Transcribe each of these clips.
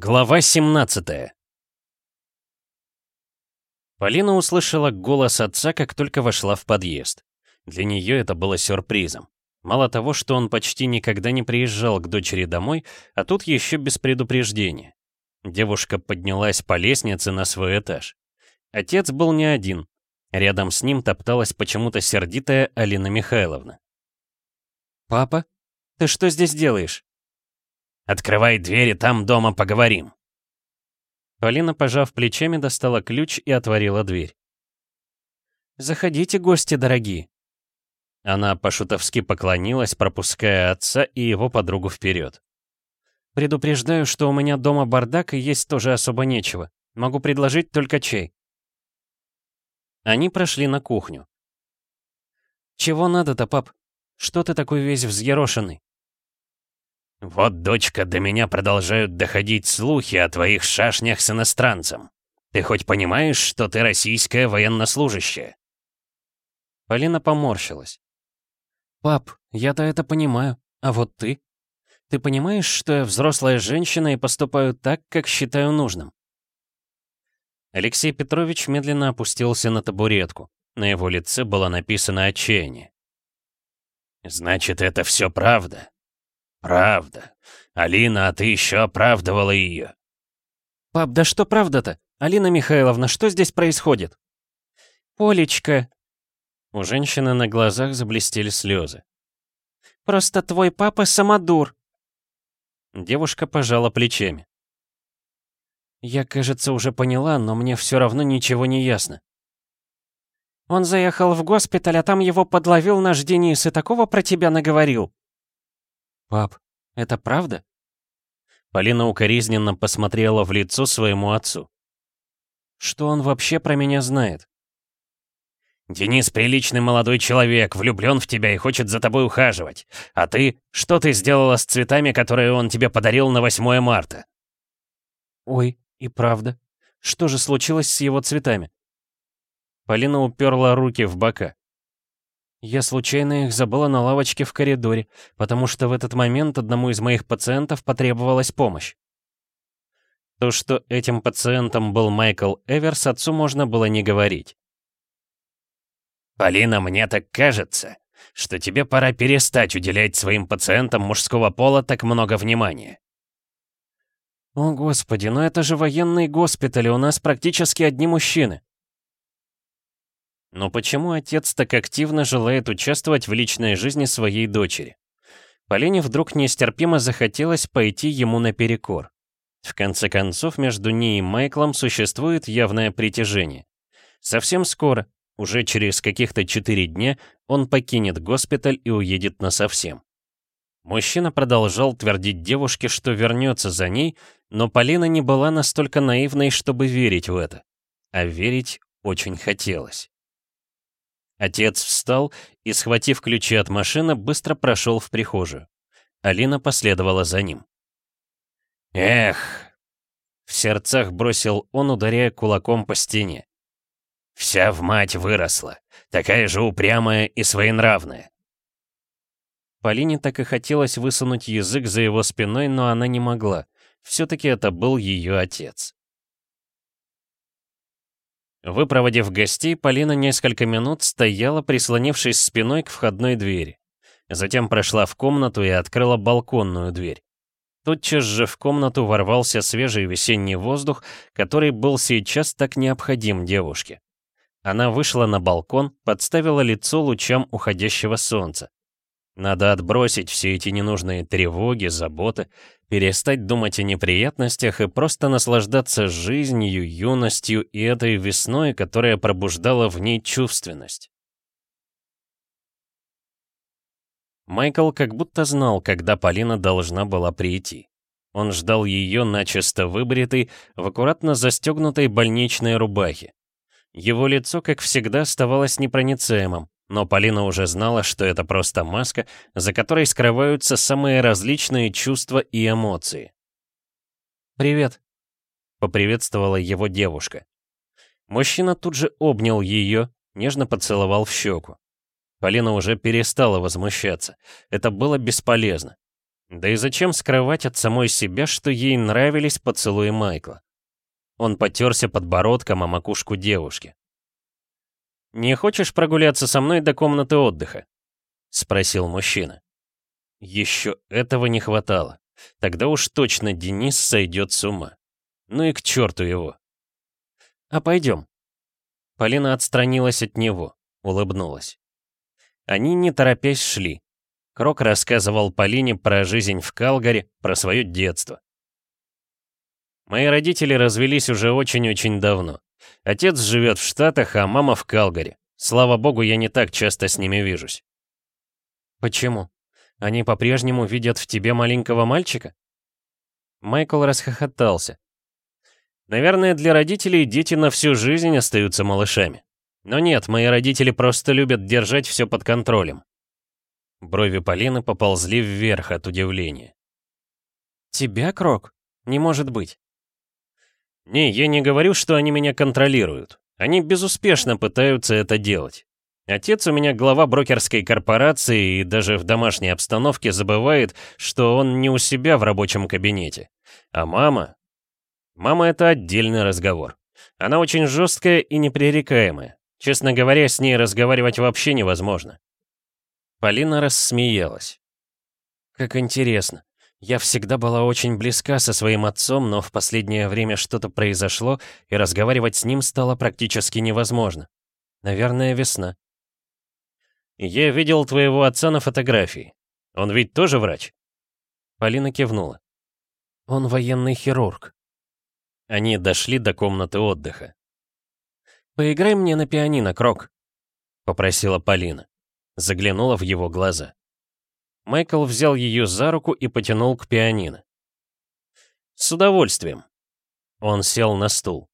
Глава 17 Полина услышала голос отца, как только вошла в подъезд. Для нее это было сюрпризом. Мало того, что он почти никогда не приезжал к дочери домой, а тут еще без предупреждения. Девушка поднялась по лестнице на свой этаж. Отец был не один. Рядом с ним топталась почему-то сердитая Алина Михайловна. «Папа, ты что здесь делаешь?» «Открывай двери, там дома поговорим». Полина, пожав плечами, достала ключ и отворила дверь. «Заходите, гости дорогие». Она по-шутовски поклонилась, пропуская отца и его подругу вперед. «Предупреждаю, что у меня дома бардак и есть тоже особо нечего. Могу предложить только чай». Они прошли на кухню. «Чего надо-то, пап? Что ты такой весь взъерошенный?» «Вот, дочка, до меня продолжают доходить слухи о твоих шашнях с иностранцем. Ты хоть понимаешь, что ты российская военнослужащая?» Полина поморщилась. «Пап, я-то это понимаю. А вот ты? Ты понимаешь, что я взрослая женщина и поступаю так, как считаю нужным?» Алексей Петрович медленно опустился на табуретку. На его лице было написано отчаяние. «Значит, это все правда?» «Правда. Алина, а ты еще оправдывала ее». «Пап, да что правда-то? Алина Михайловна, что здесь происходит?» «Полечка...» У женщины на глазах заблестели слезы. «Просто твой папа самодур». Девушка пожала плечами. «Я, кажется, уже поняла, но мне все равно ничего не ясно». «Он заехал в госпиталь, а там его подловил наш Денис и такого про тебя наговорил», «Пап, это правда?» Полина укоризненно посмотрела в лицо своему отцу. «Что он вообще про меня знает?» «Денис приличный молодой человек, влюблен в тебя и хочет за тобой ухаживать. А ты? Что ты сделала с цветами, которые он тебе подарил на 8 марта?» «Ой, и правда. Что же случилось с его цветами?» Полина уперла руки в бока. Я случайно их забыла на лавочке в коридоре, потому что в этот момент одному из моих пациентов потребовалась помощь. То, что этим пациентом был Майкл Эверс, отцу можно было не говорить. «Полина, мне так кажется, что тебе пора перестать уделять своим пациентам мужского пола так много внимания». «О, Господи, но это же военный госпиталь, у нас практически одни мужчины». Но почему отец так активно желает участвовать в личной жизни своей дочери? Полине вдруг нестерпимо захотелось пойти ему наперекор. В конце концов, между ней и Майклом существует явное притяжение. Совсем скоро, уже через каких-то четыре дня, он покинет госпиталь и уедет насовсем. Мужчина продолжал твердить девушке, что вернется за ней, но Полина не была настолько наивной, чтобы верить в это. А верить очень хотелось. Отец встал и, схватив ключи от машины, быстро прошел в прихожую. Алина последовала за ним. «Эх!» В сердцах бросил он, ударяя кулаком по стене. «Вся в мать выросла, такая же упрямая и своенравная». Полине так и хотелось высунуть язык за его спиной, но она не могла. Все-таки это был ее отец. Выпроводив гостей, Полина несколько минут стояла, прислонившись спиной к входной двери. Затем прошла в комнату и открыла балконную дверь. Тотчас же в комнату ворвался свежий весенний воздух, который был сейчас так необходим девушке. Она вышла на балкон, подставила лицо лучам уходящего солнца. Надо отбросить все эти ненужные тревоги, заботы, перестать думать о неприятностях и просто наслаждаться жизнью, юностью и этой весной, которая пробуждала в ней чувственность. Майкл как будто знал, когда Полина должна была прийти. Он ждал ее начисто выбритой, в аккуратно застегнутой больничной рубахе. Его лицо, как всегда, оставалось непроницаемым, но Полина уже знала, что это просто маска, за которой скрываются самые различные чувства и эмоции. «Привет», — поприветствовала его девушка. Мужчина тут же обнял ее, нежно поцеловал в щеку. Полина уже перестала возмущаться. Это было бесполезно. Да и зачем скрывать от самой себя, что ей нравились поцелуи Майкла? Он потерся подбородком о макушку девушки. «Не хочешь прогуляться со мной до комнаты отдыха?» — спросил мужчина. Еще этого не хватало. Тогда уж точно Денис сойдет с ума. Ну и к черту его. «А пойдем». Полина отстранилась от него, улыбнулась. Они не торопясь шли. Крок рассказывал Полине про жизнь в Калгари, про свое детство. Мои родители развелись уже очень-очень давно. Отец живет в Штатах, а мама в Калгари. Слава богу, я не так часто с ними вижусь. Почему? Они по-прежнему видят в тебе маленького мальчика? Майкл расхохотался. Наверное, для родителей дети на всю жизнь остаются малышами. Но нет, мои родители просто любят держать все под контролем. Брови Полины поползли вверх от удивления. «Тебя, Крок? Не может быть». «Не, я не говорю, что они меня контролируют. Они безуспешно пытаются это делать. Отец у меня глава брокерской корпорации и даже в домашней обстановке забывает, что он не у себя в рабочем кабинете. А мама... Мама — это отдельный разговор. Она очень жесткая и непререкаемая. Честно говоря, с ней разговаривать вообще невозможно. Полина рассмеялась. Как интересно. Я всегда была очень близка со своим отцом, но в последнее время что-то произошло, и разговаривать с ним стало практически невозможно. Наверное, весна. «Я видел твоего отца на фотографии. Он ведь тоже врач?» Полина кивнула. «Он военный хирург». Они дошли до комнаты отдыха. «Поиграй мне на пианино, Крок», — попросила Полина. Заглянула в его глаза. Майкл взял ее за руку и потянул к пианино. «С удовольствием». Он сел на стул.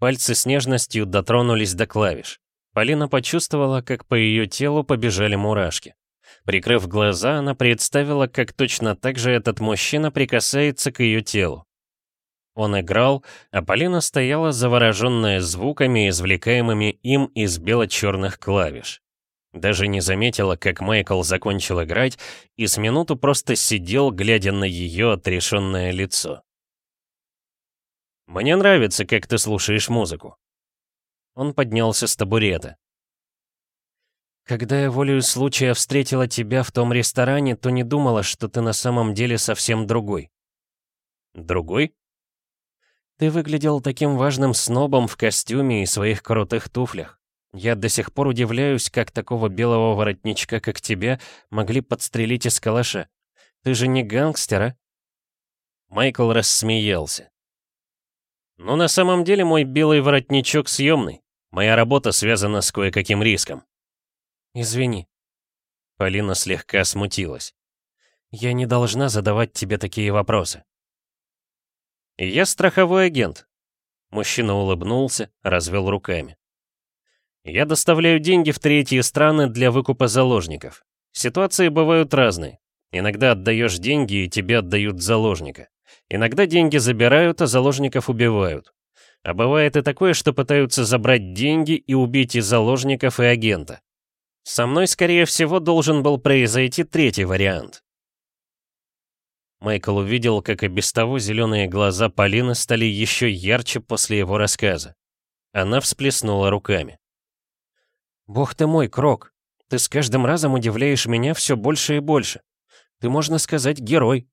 Пальцы с нежностью дотронулись до клавиш. Полина почувствовала, как по ее телу побежали мурашки. Прикрыв глаза, она представила, как точно так же этот мужчина прикасается к ее телу. Он играл, а Полина стояла завороженная звуками, извлекаемыми им из бело-черных клавиш. Даже не заметила, как Майкл закончил играть, и с минуту просто сидел, глядя на ее отрешенное лицо. «Мне нравится, как ты слушаешь музыку», он поднялся с табурета. «Когда я волею случая встретила тебя в том ресторане, то не думала, что ты на самом деле совсем другой». «Другой?» «Ты выглядел таким важным снобом в костюме и своих крутых туфлях. Я до сих пор удивляюсь, как такого белого воротничка, как тебя, могли подстрелить из калаша. Ты же не гангстер, а?» Майкл рассмеялся. «Ну, на самом деле мой белый воротничок съемный. Моя работа связана с кое-каким риском». «Извини». Полина слегка смутилась. «Я не должна задавать тебе такие вопросы». «Я страховой агент». Мужчина улыбнулся, развел руками. «Я доставляю деньги в третьи страны для выкупа заложников. Ситуации бывают разные. Иногда отдаешь деньги, и тебе отдают заложника. Иногда деньги забирают, а заложников убивают. А бывает и такое, что пытаются забрать деньги и убить и заложников, и агента. Со мной, скорее всего, должен был произойти третий вариант. Майкл увидел, как и без того зеленые глаза Полины стали еще ярче после его рассказа. Она всплеснула руками. «Бог ты мой, Крок! Ты с каждым разом удивляешь меня все больше и больше. Ты, можно сказать, герой!»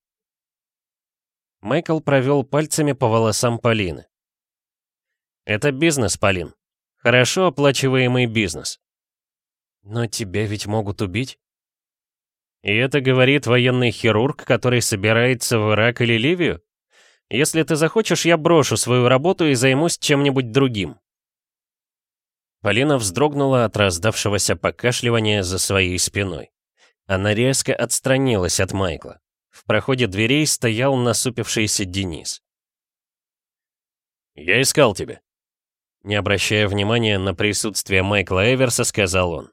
Майкл провел пальцами по волосам Полины. Это бизнес, Полин. Хорошо оплачиваемый бизнес. Но тебя ведь могут убить. И это говорит военный хирург, который собирается в Ирак или Ливию? Если ты захочешь, я брошу свою работу и займусь чем-нибудь другим. Полина вздрогнула от раздавшегося покашливания за своей спиной. Она резко отстранилась от Майкла. В проходе дверей стоял насупившийся Денис. «Я искал тебя», не обращая внимания на присутствие Майкла Эверса, сказал он.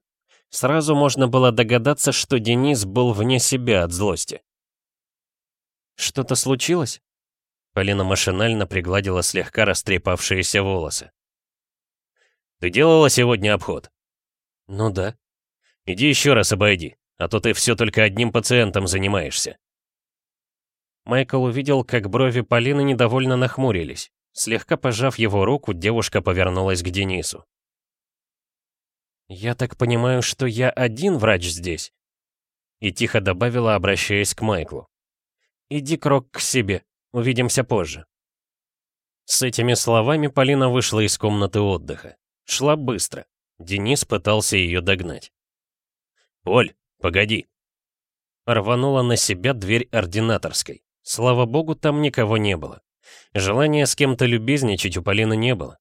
Сразу можно было догадаться, что Денис был вне себя от злости. «Что-то случилось?» Полина машинально пригладила слегка растрепавшиеся волосы. «Ты делала сегодня обход?» «Ну да». «Иди еще раз обойди, а то ты все только одним пациентом занимаешься». Майкл увидел, как брови Полины недовольно нахмурились. Слегка пожав его руку, девушка повернулась к Денису. «Я так понимаю, что я один врач здесь?» И тихо добавила, обращаясь к Майклу. «Иди, Крок, к себе. Увидимся позже». С этими словами Полина вышла из комнаты отдыха. Шла быстро. Денис пытался ее догнать. «Поль, погоди!» Рванула на себя дверь ординаторской. Слава богу, там никого не было. Желания с кем-то любезничать у Полины не было.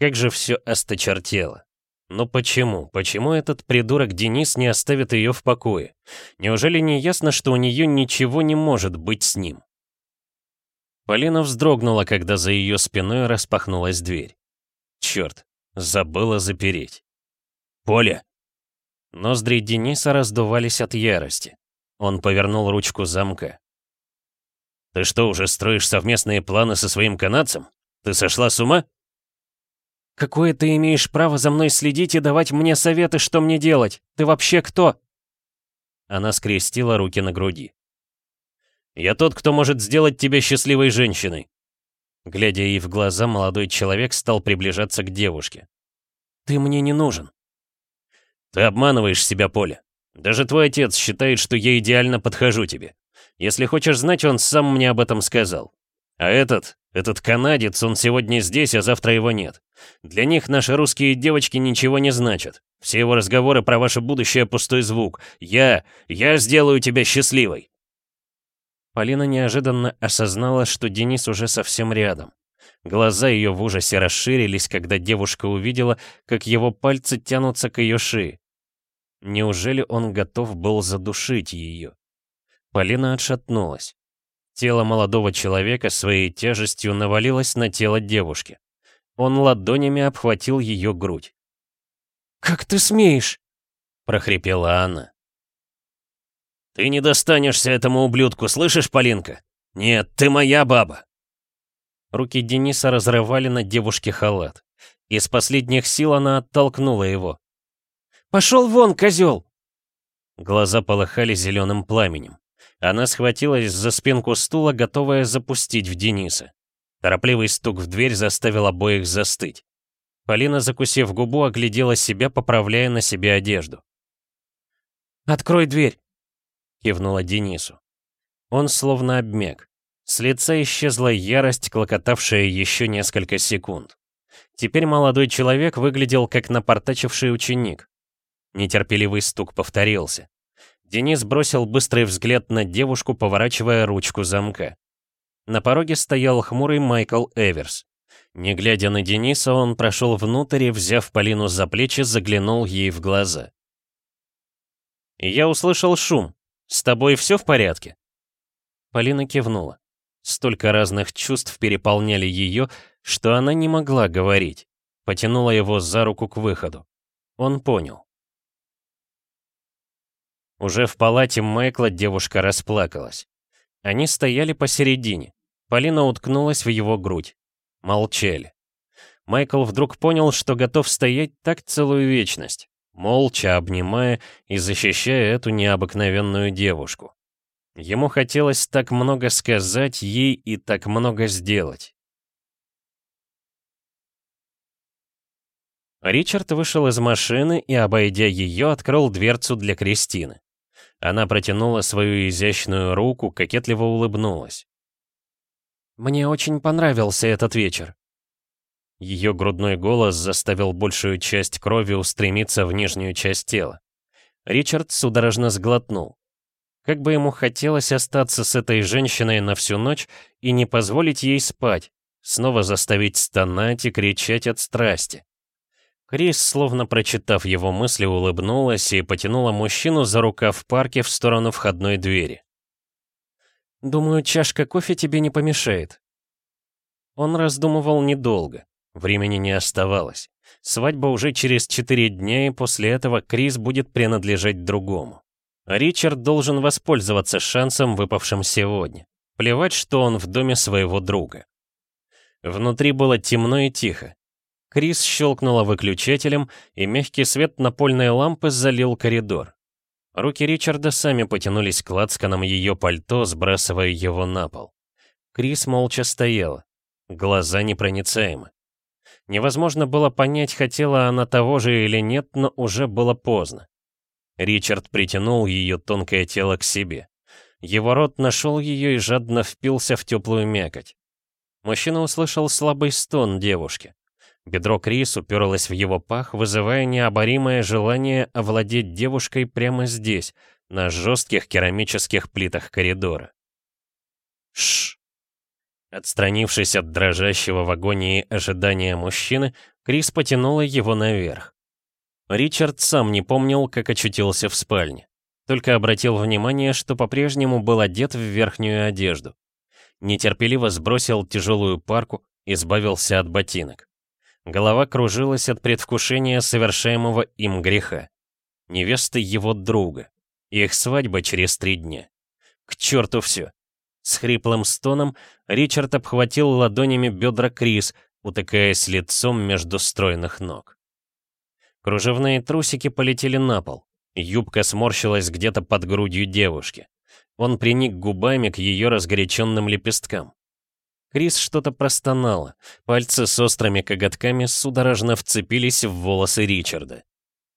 Как же все осточертело. Но почему? Почему этот придурок Денис не оставит ее в покое? Неужели не ясно, что у нее ничего не может быть с ним? Полина вздрогнула, когда за ее спиной распахнулась дверь. Черт, забыла запереть. «Поля!» Ноздри Дениса раздувались от ярости. Он повернул ручку замка. «Ты что, уже строишь совместные планы со своим канадцем? Ты сошла с ума?» «Какое ты имеешь право за мной следить и давать мне советы, что мне делать? Ты вообще кто?» Она скрестила руки на груди. «Я тот, кто может сделать тебя счастливой женщиной». Глядя ей в глаза, молодой человек стал приближаться к девушке. «Ты мне не нужен». Ты обманываешь себя, Поля. Даже твой отец считает, что я идеально подхожу тебе. Если хочешь знать, он сам мне об этом сказал. А этот, этот канадец, он сегодня здесь, а завтра его нет. Для них наши русские девочки ничего не значат. Все его разговоры про ваше будущее пустой звук. Я, я сделаю тебя счастливой. Полина неожиданно осознала, что Денис уже совсем рядом. Глаза ее в ужасе расширились, когда девушка увидела, как его пальцы тянутся к ее шее. Неужели он готов был задушить ее? Полина отшатнулась. Тело молодого человека своей тяжестью навалилось на тело девушки. Он ладонями обхватил ее грудь. «Как ты смеешь?» — прохрипела она. «Ты не достанешься этому ублюдку, слышишь, Полинка? Нет, ты моя баба!» Руки Дениса разрывали на девушке халат. Из последних сил она оттолкнула его. «Пошел вон, козел!» Глаза полыхали зеленым пламенем. Она схватилась за спинку стула, готовая запустить в Дениса. Торопливый стук в дверь заставил обоих застыть. Полина, закусив губу, оглядела себя, поправляя на себе одежду. «Открой дверь!» — кивнула Денису. Он словно обмяк. С лица исчезла ярость, клокотавшая еще несколько секунд. Теперь молодой человек выглядел как напортачивший ученик. Нетерпеливый стук повторился. Денис бросил быстрый взгляд на девушку, поворачивая ручку замка. На пороге стоял хмурый Майкл Эверс. Не глядя на Дениса, он прошел внутрь и, взяв Полину за плечи, заглянул ей в глаза. «Я услышал шум. С тобой все в порядке?» Полина кивнула. Столько разных чувств переполняли ее, что она не могла говорить. Потянула его за руку к выходу. Он понял. Уже в палате Майкла девушка расплакалась. Они стояли посередине. Полина уткнулась в его грудь. Молчали. Майкл вдруг понял, что готов стоять так целую вечность, молча обнимая и защищая эту необыкновенную девушку. Ему хотелось так много сказать ей и так много сделать. Ричард вышел из машины и, обойдя ее, открыл дверцу для Кристины. Она протянула свою изящную руку, кокетливо улыбнулась. «Мне очень понравился этот вечер». Ее грудной голос заставил большую часть крови устремиться в нижнюю часть тела. Ричард судорожно сглотнул. Как бы ему хотелось остаться с этой женщиной на всю ночь и не позволить ей спать, снова заставить стонать и кричать от страсти. Крис, словно прочитав его мысли, улыбнулась и потянула мужчину за рукав в парке в сторону входной двери. «Думаю, чашка кофе тебе не помешает». Он раздумывал недолго, времени не оставалось. Свадьба уже через четыре дня, и после этого Крис будет принадлежать другому. Ричард должен воспользоваться шансом, выпавшим сегодня. Плевать, что он в доме своего друга. Внутри было темно и тихо. Крис щелкнула выключателем, и мягкий свет напольной лампы залил коридор. Руки Ричарда сами потянулись к лацканам ее пальто, сбрасывая его на пол. Крис молча стояла. Глаза непроницаемы. Невозможно было понять, хотела она того же или нет, но уже было поздно. Ричард притянул ее тонкое тело к себе. Его рот нашел ее и жадно впился в теплую мякоть. Мужчина услышал слабый стон девушки. Бедро Крис уперлось в его пах, вызывая необоримое желание овладеть девушкой прямо здесь, на жестких керамических плитах коридора. Шш. Отстранившись от дрожащего в агонии ожидания мужчины, Крис потянула его наверх. Ричард сам не помнил, как очутился в спальне. Только обратил внимание, что по-прежнему был одет в верхнюю одежду. Нетерпеливо сбросил тяжелую парку, избавился от ботинок. Голова кружилась от предвкушения совершаемого им греха. Невесты его друга. Их свадьба через три дня. К черту все. С хриплым стоном Ричард обхватил ладонями бедра Крис, утыкаясь лицом между стройных ног. Кружевные трусики полетели на пол. Юбка сморщилась где-то под грудью девушки. Он приник губами к ее разгоряченным лепесткам. Крис что-то простонала. Пальцы с острыми коготками судорожно вцепились в волосы Ричарда.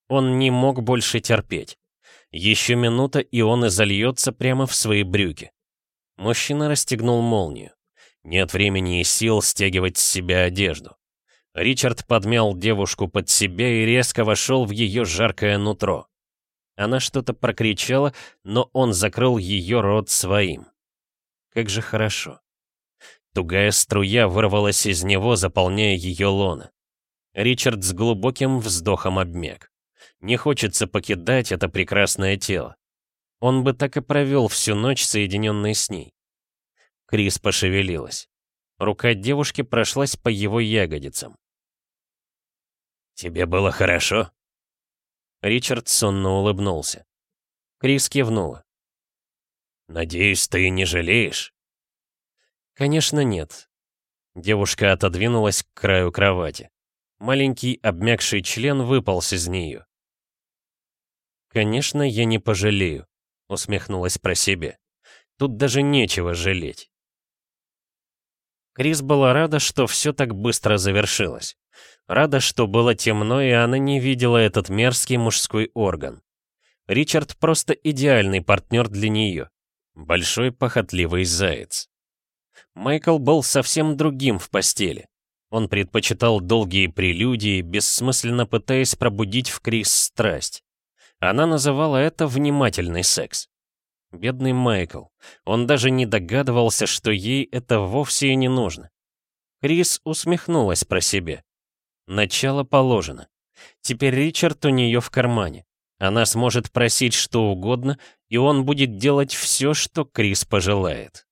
Он не мог больше терпеть. Еще минута, и он изольется прямо в свои брюки. Мужчина расстегнул молнию. Нет времени и сил стягивать с себя одежду. Ричард подмял девушку под себя и резко вошел в ее жаркое нутро. Она что-то прокричала, но он закрыл ее рот своим. Как же хорошо. Тугая струя вырвалась из него, заполняя ее лоно. Ричард с глубоким вздохом обмяк. Не хочется покидать это прекрасное тело. Он бы так и провел всю ночь, соединенный с ней. Крис пошевелилась. Рука девушки прошлась по его ягодицам. «Тебе было хорошо?» Ричард сонно улыбнулся. Крис кивнула. «Надеюсь, ты не жалеешь?» «Конечно нет». Девушка отодвинулась к краю кровати. Маленький обмякший член выполз из нее. «Конечно, я не пожалею», — усмехнулась про себя. «Тут даже нечего жалеть». Крис была рада, что все так быстро завершилось. Рада, что было темно, и она не видела этот мерзкий мужской орган. Ричард просто идеальный партнер для нее. Большой похотливый заяц. Майкл был совсем другим в постели. Он предпочитал долгие прелюдии, бессмысленно пытаясь пробудить в Крис страсть. Она называла это «внимательный секс». Бедный Майкл. Он даже не догадывался, что ей это вовсе и не нужно. Крис усмехнулась про себя. Начало положено. Теперь Ричард у нее в кармане. Она сможет просить что угодно, и он будет делать все, что Крис пожелает.